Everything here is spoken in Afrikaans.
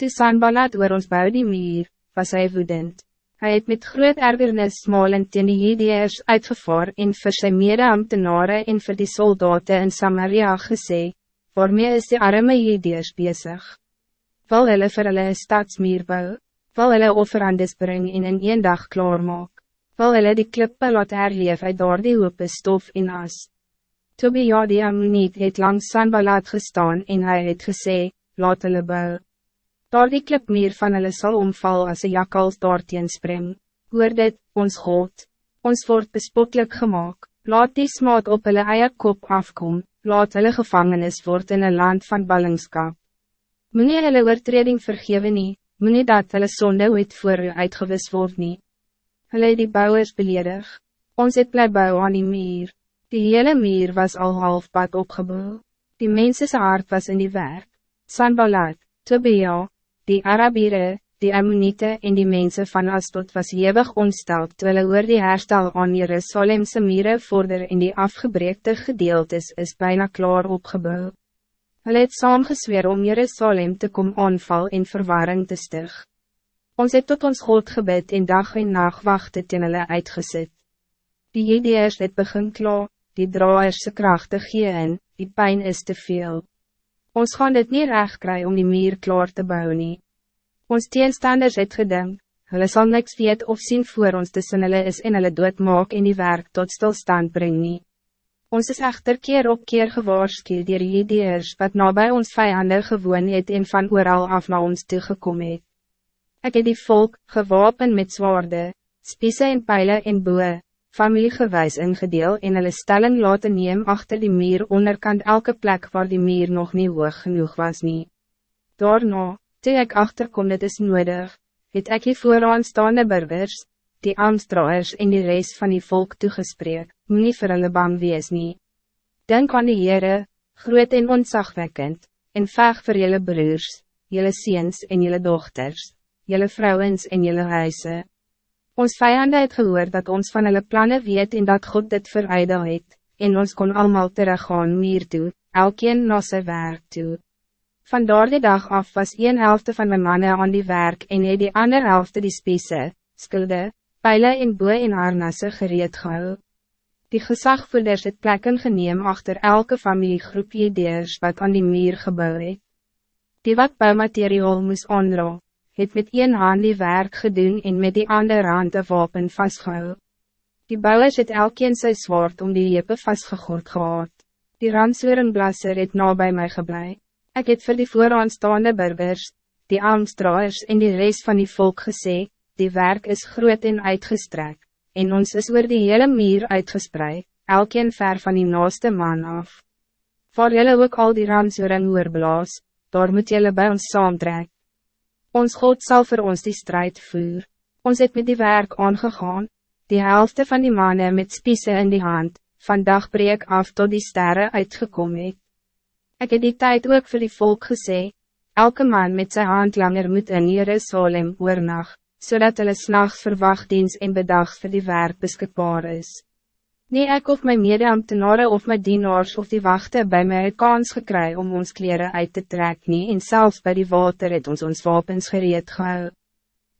Toe Sanballat oor ons bou die muur, was hij woedend. Hij het met groot ergernis smalend teen die Hedeers uitgevaar en vir sy mede-ambtenare en vir die soldaten in Samaria gesê, waarmee is die arme Hedeers bezig? Wil hulle vir hulle een stadsmuur bou? Wil hulle offerandes bring en in een dag klaarmaak? Wil hulle die klippe laat herleef uit daar die hoop stof en as? Tobia die Ammoniet het langs Sanballat gestaan en hij het gesê, laat hulle bou. Daar die klipmeer van hulle sal omval as een jakkals daarteen spring. Hoor dit, ons God, ons wordt bespotelijk gemaakt. laat die smaad op hulle eie kop afkom, laat hulle gevangenis word in een land van ballingskap. Meneer hulle oortreding vergewe nie, meneer dat hulle sonde ooit voor u uitgewis word nie. Hulle die bouwers beledig, ons het bly bou aan die meer. Die hele meer was al halfpad opgebouw. Die mensense hart was in die werk. Sanballat, Tobia, die Arabieren, die Ammonite en die mensen van Astot was hewig ontsteld toe hulle oor die herstel aan Jerusalemse mire vorder en die afgebreekte gedeeltes is bijna klaar opgebouw. Hulle het saamgesweer om Jerusalem te kom aanval en verwarring te stig. Ons het tot ons God gebed en dag en nacht wachte teen hulle uitgezet. Die Jedeers het begin klaar, die draaiers krachte gee in, die pijn is te veel. Ons gaan dit niet recht kry om die meer klaar te bouwen. nie. Ons teenstanders het gedink, hulle sal niks weet of zien voor ons tussen hulle is en hulle doodmaak en die werk tot stilstand bring nie. Ons is echter keer op keer gewaarschuwd dier die ideeërs wat nabij ons vijanden gewoon het en van ooral af naar ons toegekom het. Ek het die volk, gewapen met zwaarden, spiese en pijlen en boeien, familiegewijs ingedeel en hulle stelling laten neem achter die meer onderkant elke plek waar die meer nog niet hoog genoeg was nie. Daarna, toe ek achterkom dit is nodig, het ek die vooraanstaande burgers, die amstraers en die rest van die volk toegespreek, moet nie vir hulle bang wees nie. Denk aan die Heere, groot en ontzagwekkend, en veg vir jylle broers, jylle seens en jylle dochters, jylle vrouwens en jylle huise. Ons vijanden het gehoor dat ons van hulle plannen weet en dat God dit verijdel het, en ons kon allemaal teruggaan meer toe, elkeen na sy werk toe. Van die dag af was een helft van mijn mannen aan die werk en het die ander helft die spiese, skulde, pijlen en boe en harnasse gereed gehou. Die gezagvoerders het plekken geneem achter elke familiegroep ideers wat aan die muur gebouwd het. Die wat bouwmateriaal moest aanraak het met een hand die werk gedoen en met die andere hand de wapen vastgehou. Die bouwers het elkeen sy zwaard om die jeppe vastgegord gehad. Die ranswerenblasser het na bij mij geblei. Ik het voor die vooraanstaande burgers, die armstraers en die rest van die volk gesê, die werk is groot en uitgestrek, en ons is oor die hele muur uitgespreid, elkeen ver van die naaste man af. Voor jullie ook al die ransweren oorblaas, daar moet jullie bij ons saamtrek. Ons God zal voor ons die strijd voeren. Ons het met die werk aangegaan, die helft van die mannen met spiese in die hand, van dagbreek af tot die sterren uitgekomen het. Ik heb die tijd ook voor die volk gesê, elke man met zijn hand langer moet in Jerusalem oornag, zodat hulle s'nachts verwachtdienst en bedag voor die werk beschikbaar is. Nee, ik of mijn mede-ambtenaren of mijn dienaars of die wachten bij mij een kans gekry om ons kleren uit te trekken nie, en zelfs bij die water het ons ons wapens gereed gehou.